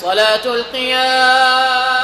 صلاة القيام.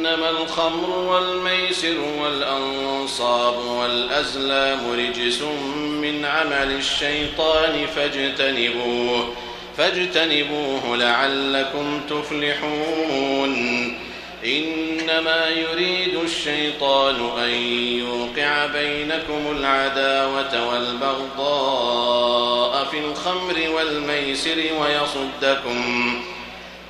إنما الخمر والميسر والأنصاب والأزلام رجس من عمل الشيطان فاجتنبوه فاجتنبوه لعلكم تفلحون. إنما يريد الشيطان أن يوقع بينكم العداوة والبغضاء في الخمر والميسر ويصدكم.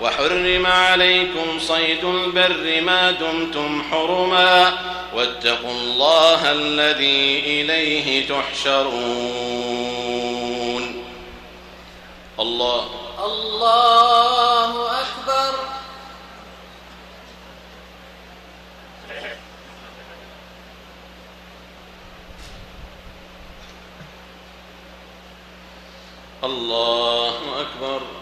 وحرم عليكم صيد البر ما دمتم حرما واتقوا الله الذي إليه تحشرون. الله. الله أكبر. الله أكبر.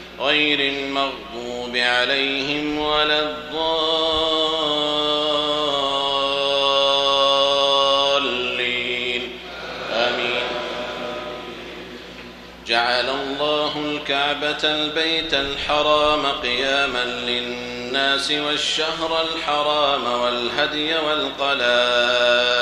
غير المغضوب عليهم ولا الضالين. آمين. جعل الله الكعبة البيت الحرام قياما للناس والشهر الحرام والهدي والقلائد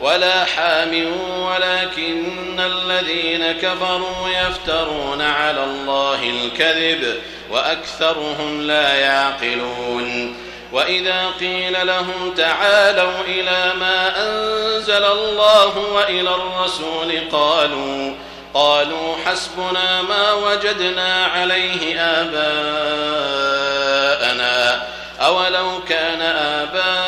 ولا حام ولكن الذين كفروا يفترون على الله الكذب وأكثرهم لا يعقلون. وإذا قيل لهم تعالوا إلى ما أنزل الله وإلى الرسول قالوا قالوا حسبنا ما وجدنا عليه آباءنا أولو كان آباؤهم لا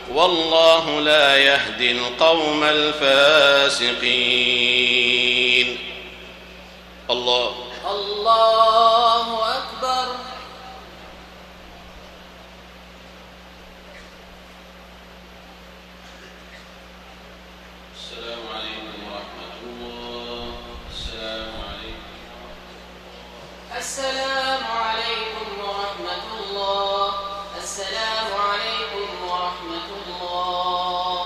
والله لا يهدي القوم الفاسقين. الله. الله أكبر. السلام عليكم ورحمة الله. السلام عليكم. السلام عليكم ورحمة الله. السلام عليكم ورحمة الله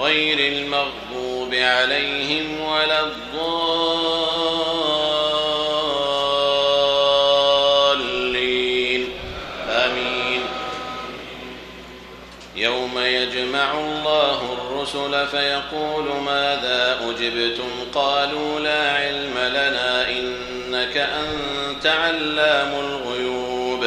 غير المغضوب عليهم ولا الضالين. آمين. يوم يجمع الله الرسل فيقول ماذا أجبتم؟ قالوا لا علم لنا إنك أنت علام الغيوب.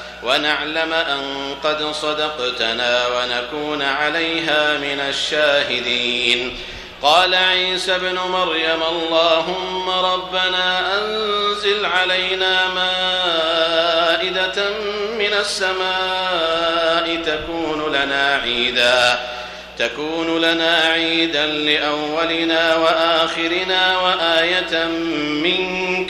ونعلم أن قد صدقتنا ونكون عليها من الشاهدين. قال عيسى ابن مريم اللهم ربنا أنزل علينا مائدة من السماء تكون لنا عيداً تكون لنا عيدا لأولنا وآخرنا وآية منك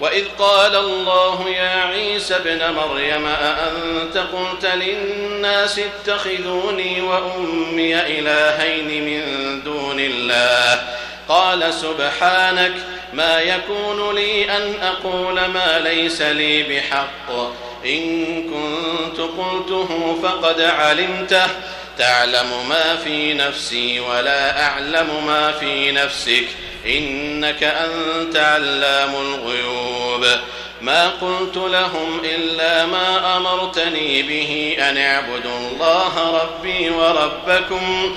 وإذ قال الله يا عيسى ابن مريم أأنت قلت للناس اتخذوني وأمي إلهين من دون الله؟ قال سبحانك ما يكون لي أن أقول ما ليس لي بحق. إن كنت قلته فقد علمته. تعلم ما في نفسي ولا أعلم ما في نفسك. إنك أنت علام الغيوب. ما قلت لهم إلا ما أمرتني به أن اعبدوا الله ربي وربكم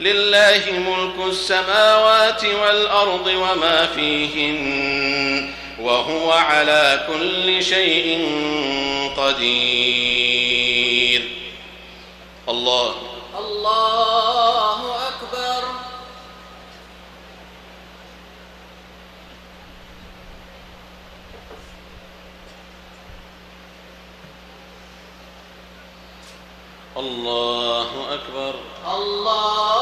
لله ملك السماوات والأرض وما فيهن وهو على كل شيء قدير. الله. الله أكبر. الله أكبر. الله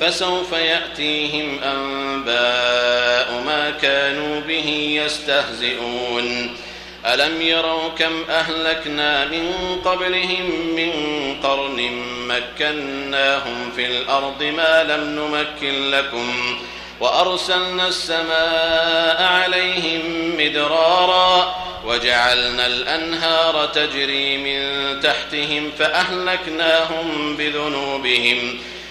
فسوف يأتيهم أنباء ما كانوا به يستهزئون. ألم يروا كم أهلكنا من قبلهم من قرن مكناهم في الأرض ما لم نمكن لكم وأرسلنا السماء عليهم مدرارا وجعلنا الأنهار تجري من تحتهم فأهلكناهم بذنوبهم فأهلكناهم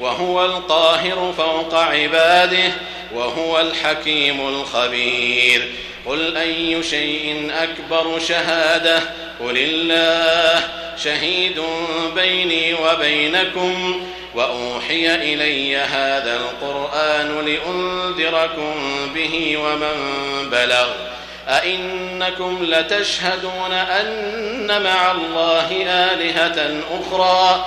وهو القاهر فوق عباده وهو الحكيم الخبير. قل أي شيء أكبر شهادة؟ قل الله شهيد بيني وبينكم وأوحي إلي هذا القرآن لأنذركم به ومن بلغ. أئنكم لتشهدون أن مع الله آلهة أخرى؟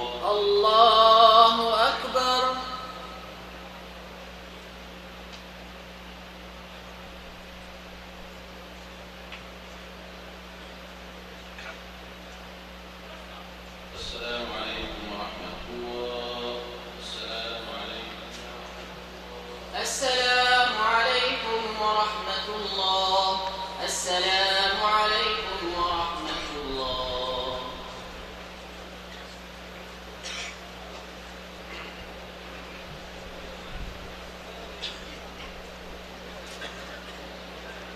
الله أكبر. السلام عليكم ورحمة الله. السلام عليكم السلام عليكم ورحمة الله. السلام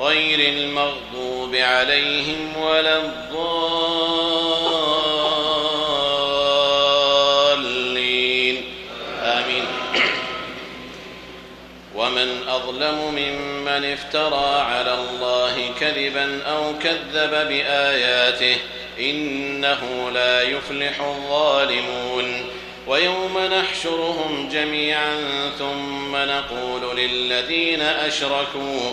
غير المغضوب عليهم ولا الضالين. آمين. ومن أظلم ممن افترى على الله كذبا أو كذب بآياته إنه لا يفلح الظالمون. ويوم نحشرهم جميعا ثم نقول للذين أشركوا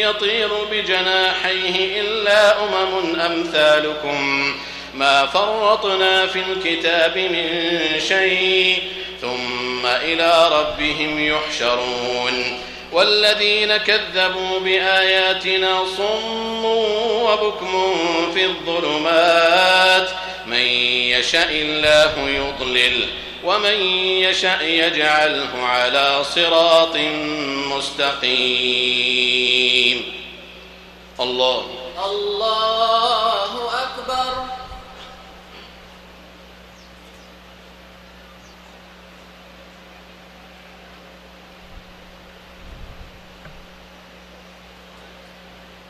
يطير بجناحيه إلا أمم أمثالكم ما فرطنا في الكتاب من شيء ثم إلى ربهم يحشرون والذين كذبوا بآياتنا صم وبكم في الظلمات من يشاء الله يضلل ومن يشاء يجعله على صراط مستقيم. الله. الله أكبر.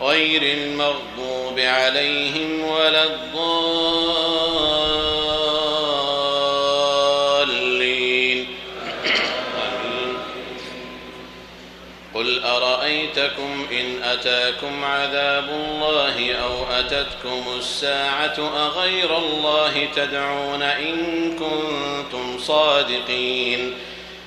غير المغضوب عليهم ولا الضالين. قل أرأيت أرأيتكم إن أتاكم عذاب الله أو أتتكم الساعة أغير الله تدعون إن كنتم صادقين؟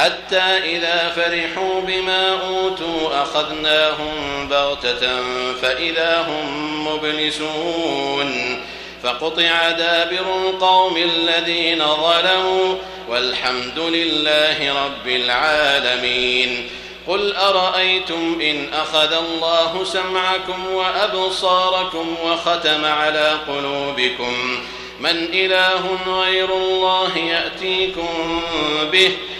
حتى إذا فرحوا بما أوتوا أخذناهم بغتة فإذا هم مبلسون فقطع دابر القوم الذين ظلموا والحمد لله رب العالمين قل أرأيتم إن أخذ الله سمعكم وأبصاركم وختم على قلوبكم من إله غير الله يأتيكم به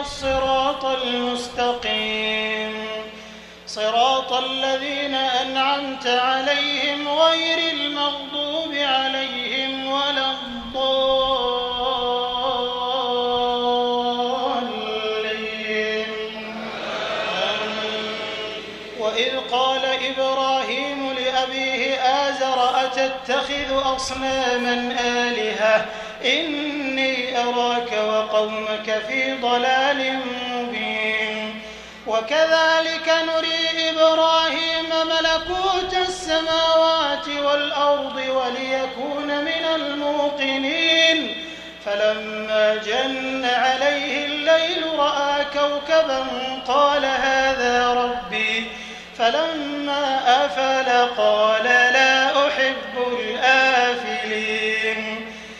الصراط المستقيم. صراط الذين أنعمت عليهم غير المغضوب عليهم ولا الضالين. وإذ قال إبراهيم لأبيه آزر أتتخذ أصناما آلهة؟ إني أراك وقومك في ضلال مبين. وكذلك نري إبراهيم ملكوت السماوات والأرض وليكون من الموقنين. فلما جن عليه الليل رأى كوكبا قال هذا ربي. فلما أفل قال لا أحب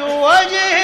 وجهت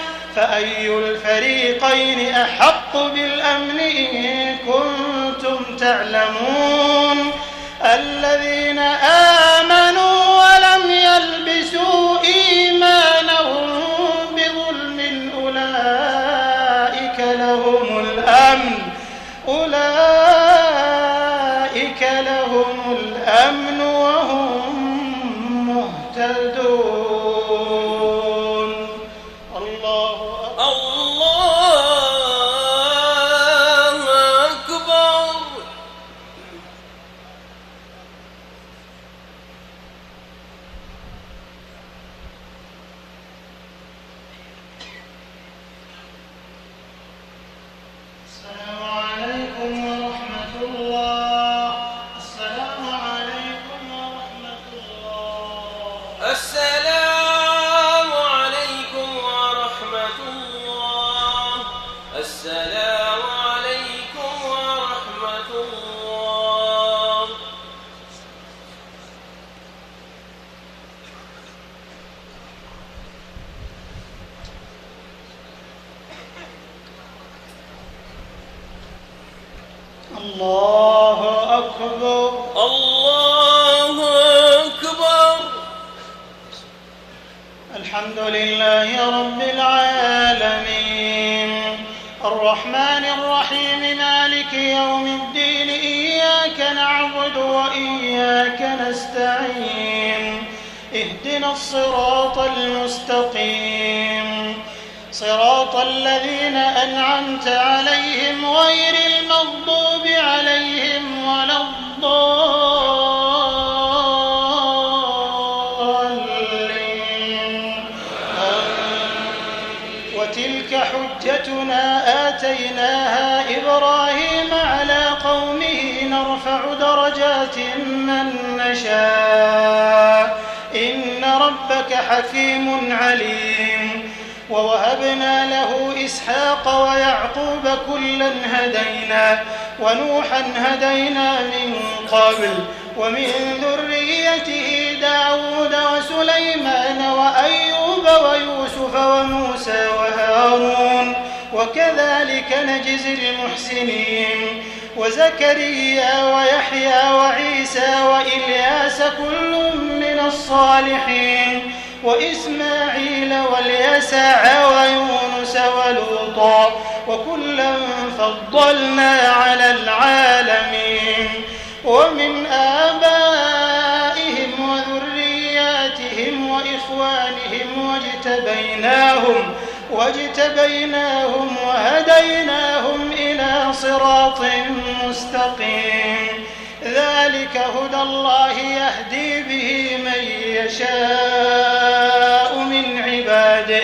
فأي الفريقين أحق بالأمن إن كنتم تعلمون؟ الذين آمنوا ولم يلبسوا وكلا فضلنا على العالمين ومن آبائهم وذرياتهم وإخوانهم واجتبيناهم واجتبيناهم وهديناهم إلى صراط مستقيم ذلك هدى الله يهدي به من يشاء من عباده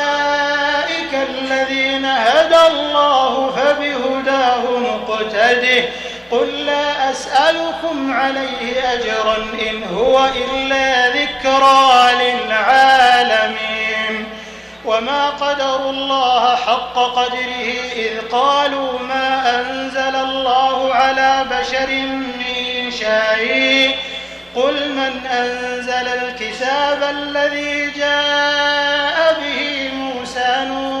هدى الله فبهداه مقتده. قل لا أسألكم عليه أجرا إن هو إلا ذكرى للعالمين. وما قدروا الله حق قدره إذ قالوا ما أنزل الله على بشر من شيء. قل من أنزل الكتاب الذي جاء به موسى للناس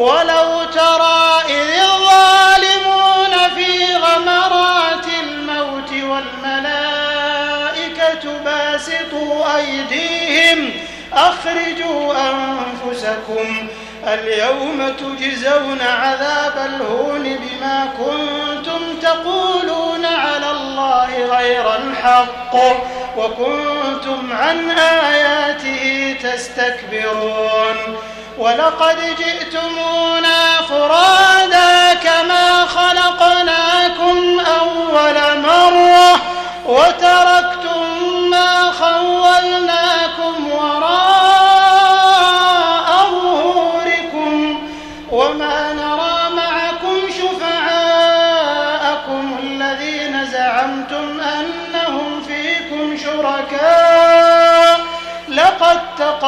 ولو ترى إذ الظالمون في غمرات الموت والملائكة باسطوا أيديهم أخرجوا أنفسكم اليوم تجزون عذاب الهون بما كنتم تقولون على الله غير الحق وكنتم عن آياته تستكبرون. ولقد جئتمونا فرادا كما خلقناكم أول مرة وتركتم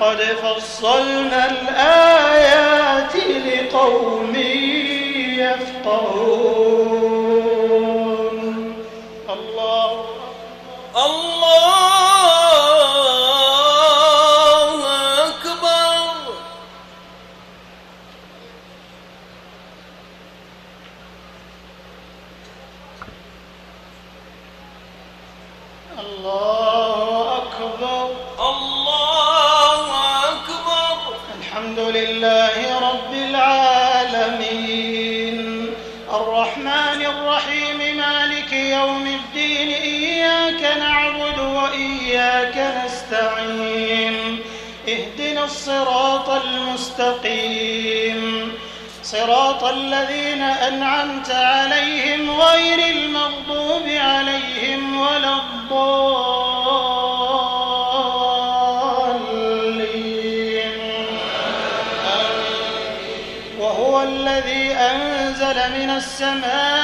قد فصلنا الآيات لقوم يفقهون. الله الله يوم الدين إياك نعبد وإياك نستعين. اهدنا الصراط المستقيم. صراط الذين أنعمت عليهم غير المغضوب عليهم ولا الضالين. وهو الذي أنزل من السماء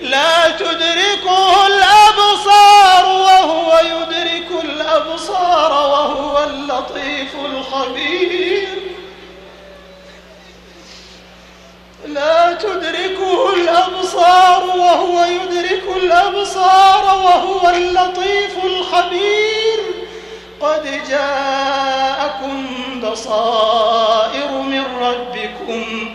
لا تدركه الأبصار وهو يدرك الأبصار وهو اللطيف الخبير. لا تدركه الأبصار وهو يدرك الأبصار وهو اللطيف الخبير. قد جاءكم بصائر من ربكم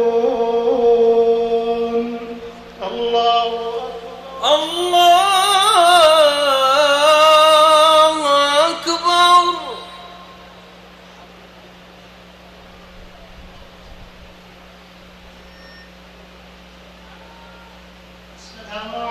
السلام عليكم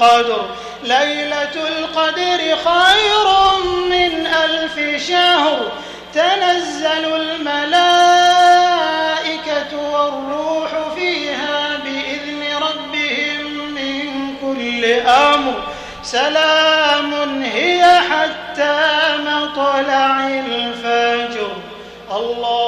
القدر. ليلة القدر خير من ألف شهر. تنزل الملائكة والروح فيها بإذن ربهم من كل أمر. سلام هي حتى مطلع الفجر. الله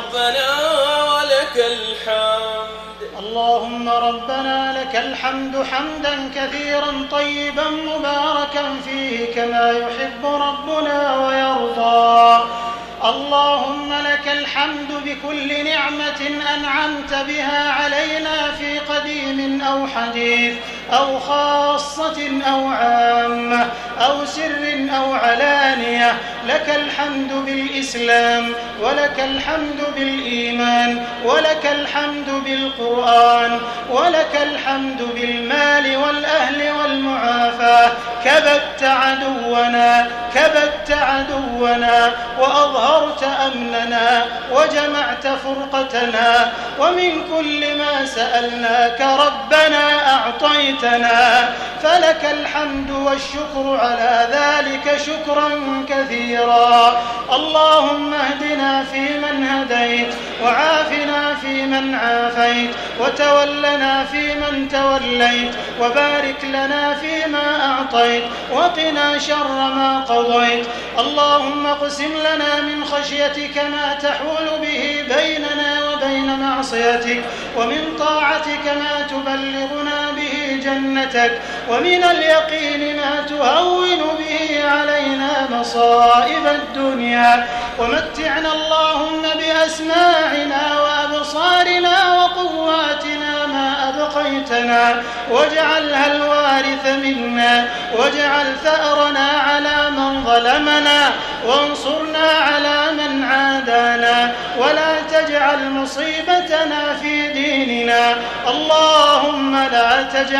ربنا ولك الحمد. اللهم ربنا لك الحمد حمدا كثيرا طيبا مباركا فيه كما يحب ربنا ويرضى. اللهم لك الحمد بكل نعمة أنعمت بها علينا في قديم أو حديث أو خاصة أو عامة أو سر أو علانية لك الحمد بالإسلام ولك الحمد بالإيمان ولك الحمد بالقرآن ولك الحمد بالمال والأهل والمعافاة كبت عدونا كبت عدونا وأظهرت أمننا وجمعت فرقتنا ومن كل ما سألناك ربنا أعطيتنا فلك الحمد والشكر على ذلك شكرا كثيرا. اللهم اهدنا فيمن هديت وعافنا فيمن عافيت وتولنا فيمن توليت وبارك لنا فيما أعطيت وقنا شر ما قضيت. اللهم اقسم لنا من خشيتك ما تحول به بيننا وبين معصيتك ومن طاعتك ما تبلغنا به جنتك ومن اليقين ما تهون به علينا مصائب الدنيا. ومتعنا اللهم بأسماعنا وأبصارنا وقواتنا ما أبقيتنا. واجعلها الوارث منا. واجعل ثأرنا على من ظلمنا. وانصرنا على من عادانا. ولا تجعل مصيبتنا في ديننا. اللهم لا تجعل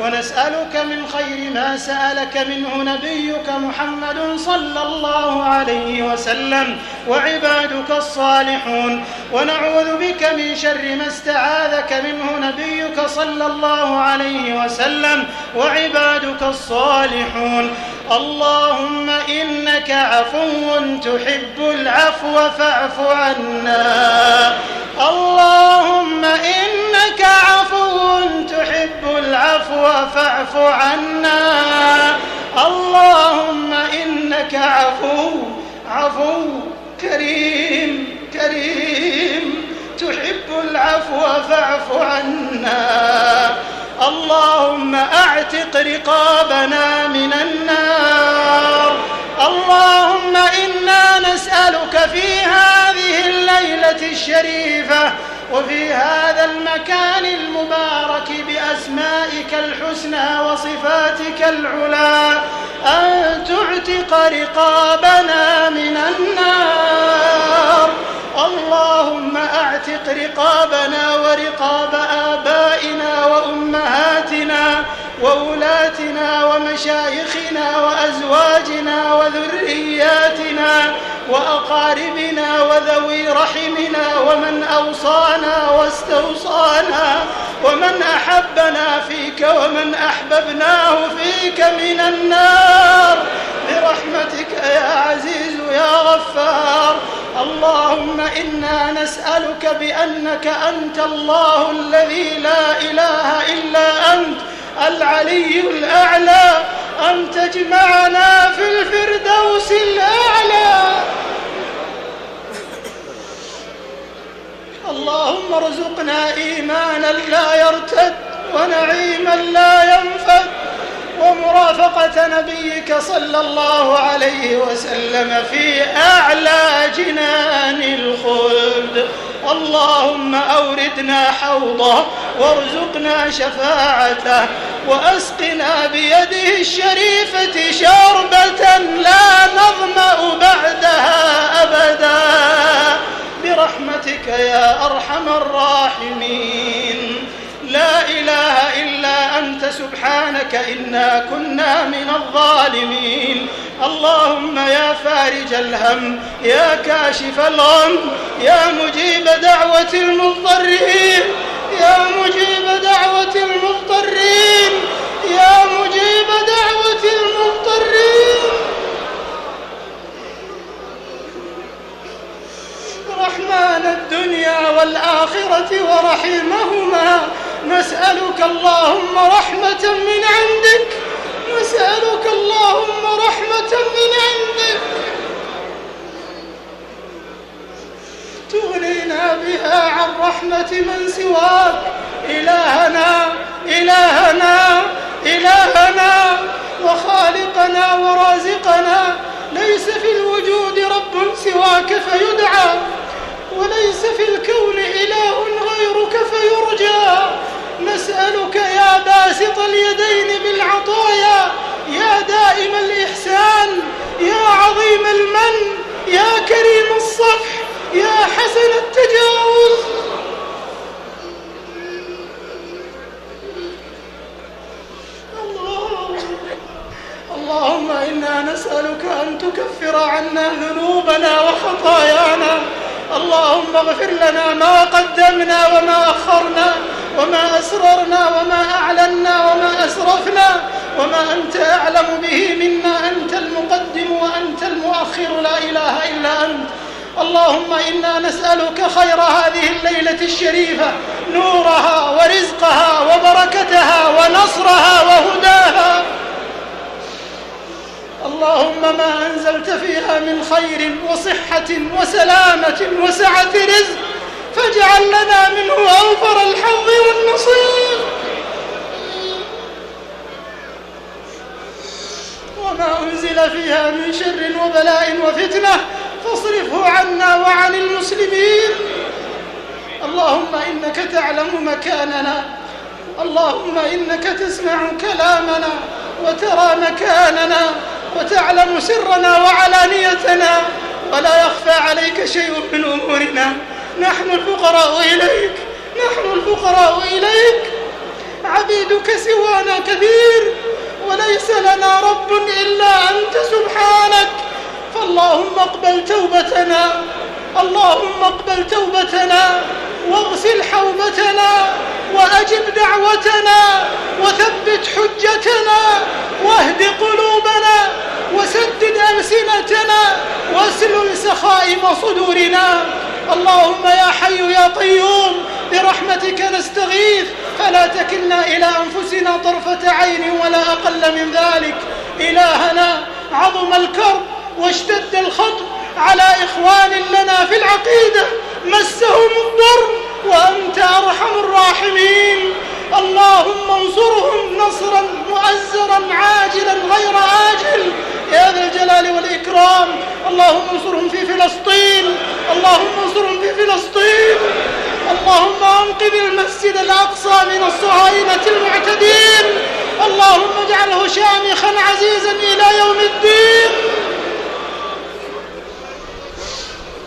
ونسألك من خير ما سألك منه نبيك محمد صلى الله عليه وسلم وعبادك الصالحون. ونعوذ بك من شر ما استعاذك منه نبيك صلى الله عليه وسلم وعبادك الصالحون. اللهم إنك عفو تحب العفو فاعف عنا. اللهم إنك عفو تحب العفو فاعف عنا. اللهم إنك عفو عفو كريم كريم. تحب العفو فاعف عنا. اللهم أعتق رقابنا من النار. اللهم أنا نسألك في هذه الليلة الشريفة وفي هذا المكان المبارك بأسمائك الحسنى وصفاتك العلى أن تعتق رقابنا من النار. اللهم أعتق رقابنا ورقاب آبائنا وأمهاتنا وولاتنا ومشايخنا وأزواجنا وذرياتنا وأقاربنا وذوي رحمنا ومن أوصانا واستوصانا ومن أحبنا فيك ومن أحببناه فيك من النار برحمتك يا عزيز يا غفار اللهم إنا نسألك بأنك أنت الله الذي لا إله إلا أنت العلي الأعلى أن تجمعنا في الفردوس الأعلى. اللهم ارزقنا إيمانا لا يرتد ونعيما لا ينفد ومرافقة نبيك صلى الله عليه وسلم في أعلى جنان الخلد. اللهم أوردنا حوضه وارزقنا شفاعته وأسقنا بيده الشريفة شربة لا نظمأ بعدها أبدا. برحمتك يا أرحم الراحمين. لا إله إلا أنت سبحانك إنا كنا من الظالمين. اللهم يا فارج الهم يا كاشف الغم يا مجيب دعوة المضطرين. يا مجيب دعوة المضطرين يا مجيب دعوة المضطرين. رحمن الدنيا والآخرة ورحيمهما نسألك اللهم رحمة من عندك. نسألك اللهم رحمة من عندك. تغنينا بها عن رحمة من سواك. إلهنا إلهنا إلهنا. وخالقنا ورازقنا. ليس في الوجود رب سواك فيدعى. وليس في الكون إله غيرك فيرجى. نسألك يا باسط اليدين بالعطايا يا دائم الإحسان يا عظيم المن يا كريم الصفح يا حسن التجاوز. اللهم إنا نسألك أن تكفر عنا ذنوبنا وخطايانا. اللهم اغفر لنا ما قدمنا وما أخرنا وما أسررنا وما أعلنا وما أسرفنا وما أنت أعلم به منا أنت المقدم وأنت المؤخر. لا إله إلا أنت. اللهم إنا نسألك خير هذه الليلة الشريفة نورها ورزقها وبركتها ونصرها وهداها. اللهم ما أنزلت فيها من خير وصحة وسلامة وسعة رزق فاجعل لنا منه أوفر الحظ والنصيب. وما أنزل فيها من شر وبلاء وفتنة فاصرفه عنا وعن المسلمين. اللهم إنك تعلم مكاننا اللهم إنك تسمع كلامنا وترى مكاننا. وتعلم سرنا وعلانيتنا ولا يخفى عليك شيء من أمورنا. نحن الفقراء إليك نحن الفقراء إليك. عبيدك سوانا كثير وليس لنا رب إلا أنت سبحانك. فاللهم اقبل توبتنا اللهم اقبل توبتنا واغسل حوبتنا. وأجب دعوتنا وثبت حجتنا واهد قلوبنا وسدد ألسنتنا واسلل سخائم صدورنا. اللهم يا حي يا قيوم برحمتك نستغيث فلا تكلنا إلى أنفسنا طرفة عين ولا أقل من ذلك. إلهنا عظم الكرب واشتد الخطب على إخوان لنا في العقيدة. مسهم الضر وأنت أرحم الراحمين. اللهم انصرهم نصرا مؤزرا عاجلا غير آجل. يا ذا الجلال والإكرام. اللهم انصرهم في فلسطين. اللهم انصرهم في فلسطين. اللهم أنقذ المسجد الأقصى من الصهاينة المعتدين. اللهم اجعله شامخا عزيزا إلى يوم الدين.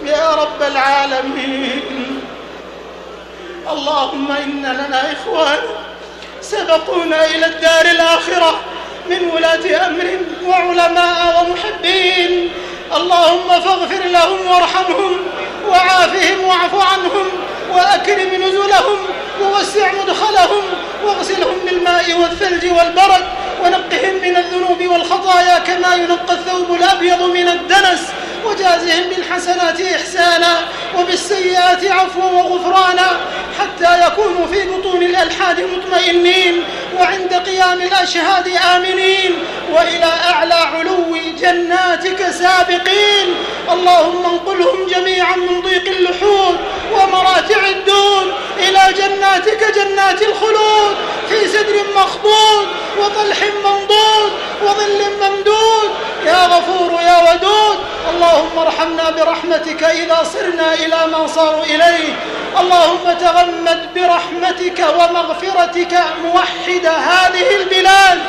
يا رب العالمين. اللهم إن لنا إخوان سبقونا إلى الدار الآخرة من ولاة أمر وعلماء ومحبين. اللهم فاغفر لهم وارحمهم وعافهم واعف عنهم وأكرم نزلهم ووسع مدخلهم واغسلهم بالماء والثلج والبرد ونقهم من الذنوب والخطايا كما ينقى الثوب الأبيض من الدنس وجازهم بالحسنات إحسانا وبالسيئات عفوا وغفرانا حتى يكونوا في بطون الألحاد مطمئنين عند قيام الأشهاد آمنين وإلى أعلى علو جناتك سابقين اللهم انقلهم جميعا من ضيق اللحود ومراتع الدون إلى جناتك جنات الخلود في سدر مخضود وطلح منضود وظل ممدود. يا غفور يا ودود اللهم ارحمنا برحمتك إذا صرنا إلى ما صاروا إليه. اللهم تغمد برحمتك ومغفرتك موحد هذه البلاد.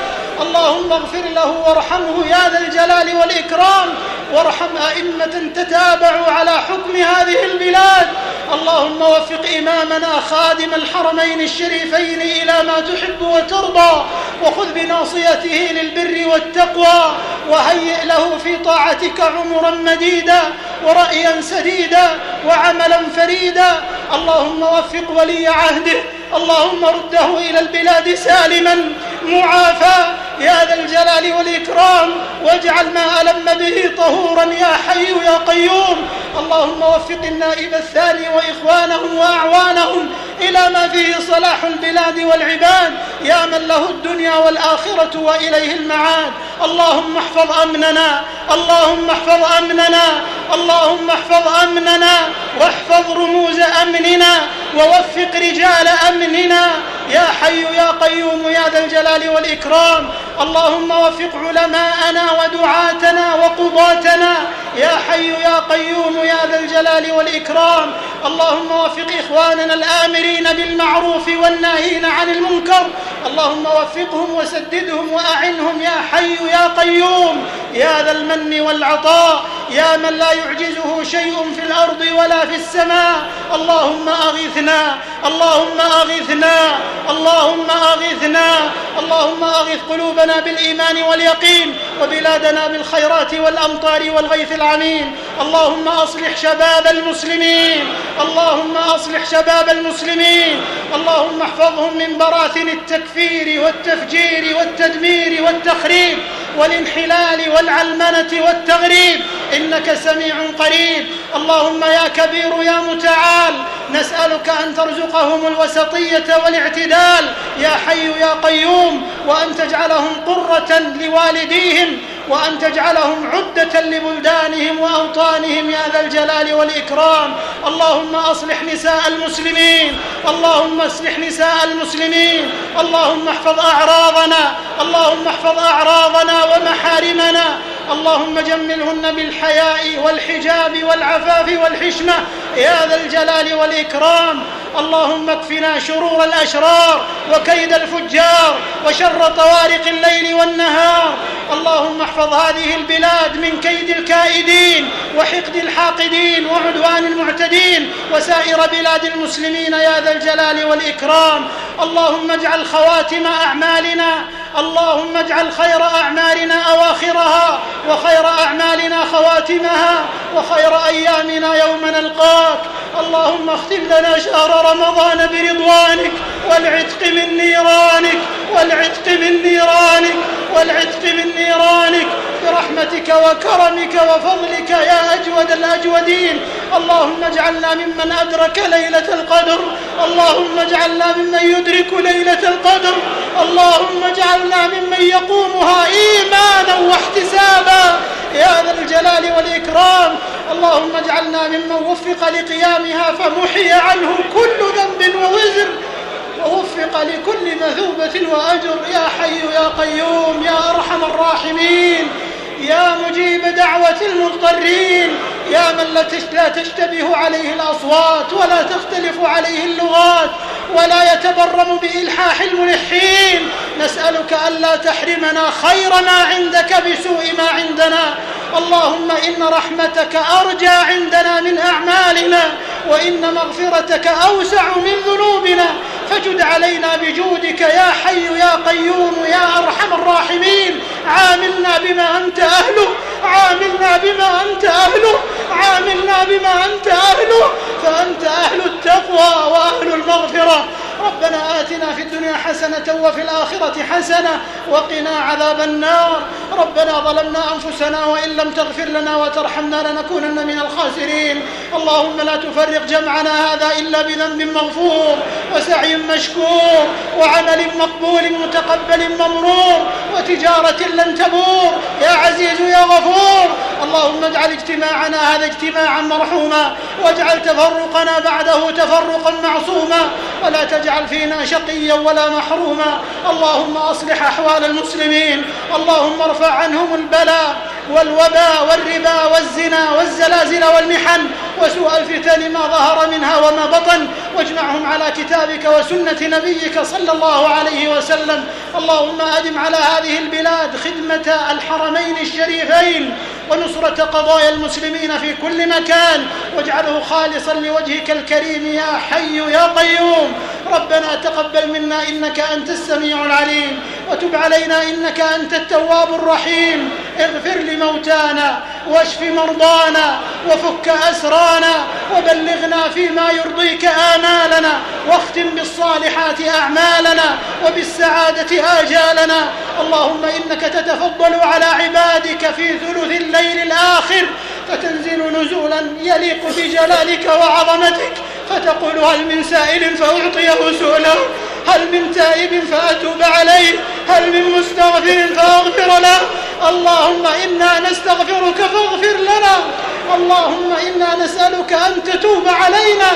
اللهم اغفر له وارحمه يا ذا الجلال والإكرام. وارحم أئمة تتابعوا على حكم هذه البلاد. اللهم وفق إمامنا خادم الحرمين الشريفين إلى ما تحب وترضى وخذ بناصيته للبر والتقوى وهيئ له في طاعتك عمرا مديدا ورأيا سديدا وعملا فريدا. اللهم وفق ولي عهده اللهم رده إلى البلاد سالما معافى يا ذا الجلال والإكرام واجعل ما ألم به طهورا يا حي يا قيوم. اللهم وفق النائب الثاني وإخوانهم وأعوانهم. إلى ما فيه صلاح البلاد والعباد يا من له الدنيا والآخرة وإليه المعاد. اللهم احفظ أمننا اللهم احفظ أمننا اللهم احفظ أمننا واحفظ رموز أمننا ووفق رجال أمننا. يا حي يا قيوم يا ذا الجلال والإكرام. اللهم وفق علماءنا ودعاتنا وقضاتنا. يا حي يا قيوم يا ذا الجلال والإكرام. اللهم وفق إخواننا الآمرين بالمعروف والناهين عن المنكر. اللهم وفقهم وسددهم وأعنهم يا حي يا قيوم. يا ذا المن والعطاء. يا من لا يعجزه شيء في الأرض ولا في السماء. اللهم أغثنا. اللهم أغثنا. اللهم أغثنا. اللهم أغث قلوبنا بالإيمان واليقين وبلادنا بالخيرات والأمطار والغيث العميم. اللهم أصلح شباب المسلمين. اللهم أصلح شباب المسلمين. اللهم احفظهم من براثن التكفير والتفجير والتدمير والتخريب. والانحلال والعلمنة والتغريب إنك سميع قريب. اللهم يا كبير يا متعال نسألك أن ترزقهم الوسطية والاعتدال. يا حي يا قيوم وأن تجعلهم قرة لوالديهم وأن تجعلهم عدة لبلدانهم وأوطانهم يا ذا الجلال والإكرام. اللهم أصلح نساء المسلمين اللهم أصلح نساء المسلمين اللهم احفظ أعراضنا اللهم احفظ أعراضنا ومحارمنا. اللهم جملهن بالحياء والحجاب والعفاف والحشمة. يا ذا الجلال والإكرام. اللهم اكفنا شرور الأشرار وكيد الفجار وشر طوارق الليل والنهار. اللهم احفظ هذه البلاد من كيد الكائدين وحقد الحاقدين وعدوان المعتدين وسائر بلاد المسلمين. يا ذا الجلال والإكرام. اللهم اجعل خواتم أعمالنا اللهم اجعل خير أعمالنا أواخرها وخير أعمالنا خواتمها وخير أيامنا يوم نلقاك. اللهم اختم لنا شهر رمضان برضوانك والعتق من نيرانك والعتق من نيرانك والعتق من نيرانك برحمتك وكرمك وفضلك يا أجود الأجودين. اللهم اجعلنا ممن أدرك ليلة القدر اللهم اجعلنا ممن يدرك ليلة القدر اللهم اجعلنا ممن يقومها إيمانا واحتسابا. يا ذا الجلال والإكرام اللهم اجعلنا ممن وفق لقيامها فمحي عنه كل ذنب ووزر. ووفق لكل مثوبة وأجر. يا حي يا قيوم يا أرحم الراحمين. يا مجيب دعوة المضطرين. يا من لا تشتبه عليه الأصوات ولا تختلف عليه اللغات ولا يتبرم بإلحاح الملحين. نسألك ألا تحرمنا خير ما عندك بسوء ما عندنا. اللهم إن رحمتك أرجى عندنا من أعمالنا وإن مغفرتك أوسع من ذنوبنا. فجد علينا بجودك يا حي يا قيوم يا أرحم الراحمين. عاملنا بما أنت أهله عاملنا بما أنت أهله. عاملنا بما أنت أهله فأنت أهل التقوى وأهل المغفرة. ربنا آت آتنا في الدنيا حسنة وفي الآخرة حسنة وقنا عذاب النار. ربنا ظلمنا أنفسنا وإن لم تغفر لنا وترحمنا لنكونن من الخاسرين. اللهم لا تفرق جمعنا هذا إلا بذنب مغفور وسعي مشكور وعمل مقبول متقبل ممرور وتجارة لن تبور. يا عزيز يا غفور. اللهم اجعل اجتماعنا هذا اجتماعا مرحوما واجعل تفرقنا بعده تفرقا معصوما ولا تجعل فينا شقيا ولا محروما. اللهم أصلح أحوال المسلمين اللهم ارفع عنهم البلاء والوباء والربا والزنا والزلازل والمحن وسوء الفتن ما ظهر منها وما بطن واجمعهم على كتابك وسنة نبيك صلى الله عليه وسلم. اللهم أدم على هذه البلاد خدمة الحرمين الشريفين ونصرة قضايا المسلمين في كل مكان واجعله خالصا لوجهك الكريم يا حي يا قيوم. ربنا تقبل منا إنك أنت السميع العليم وتب علينا إنك أنت التواب الرحيم. اغفر لموتانا واشف مرضانا وفك أسرانا وبلغنا فيما يرضيك آمالنا واختم بالصالحات أعمالنا وبالسعادة آجالنا. اللهم إنك تتفضل على عبادك في ثلث الليل الآخر فتنزل نزولا يليق بجلالك وعظمتك فتقول هل من سائل فأعطيه سؤله هل من تائب فأتوب عليه هل من مستغفر فأغفر له اللهم إنا نستغفرك فاغفر لنا. اللهم إنا نسألك أن تتوب علينا.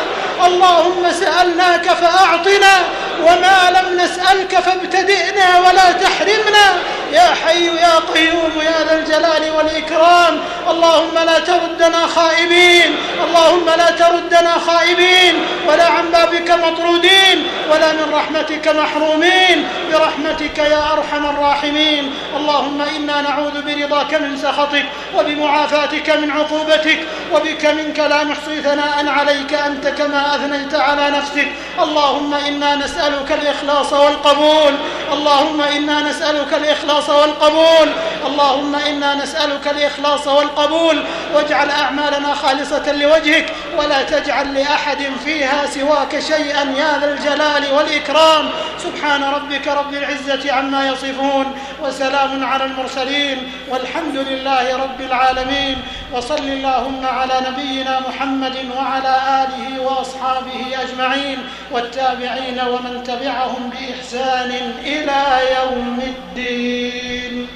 اللهم سألناك فأعطنا. وما لم نسألك فابتدئنا ولا تحرمنا. يا حي يا قيوم يا ذا الجلال والإكرام. اللهم لا تردنا خائبين. اللهم لا تردنا خائبين. ولا عن بابك مطرودين. ولا من رحمتك محرومين. برحمتك يا أرحم الراحمين. اللهم إنا نعوذ برضاك من سخطك وبمعافاتك من عقوبتك وبك منك لا نحصي ثناء عليك أنت كما أثنيت على نفسك. اللهم إنا نسألك الإخلاص والقبول. اللهم إنا نسألك الإخلاص والقبول. اللهم إنا نسألك الإخلاص والقبول. واجعل أعمالنا خالصة لوجهك ولا تجعل لأحد فيها سواك شيئا يا ذا الجلال والإكرام. سبحان ربك رب العزة عما يصفون وسلام على المرسلين. الرحيم والحمد لله رب العالمين وصل اللهم على نبينا محمد وعلى آله وأصحابه أجمعين والتابعين ومن تبعهم بإحسان إلى يوم الدين.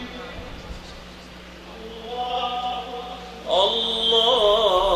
الله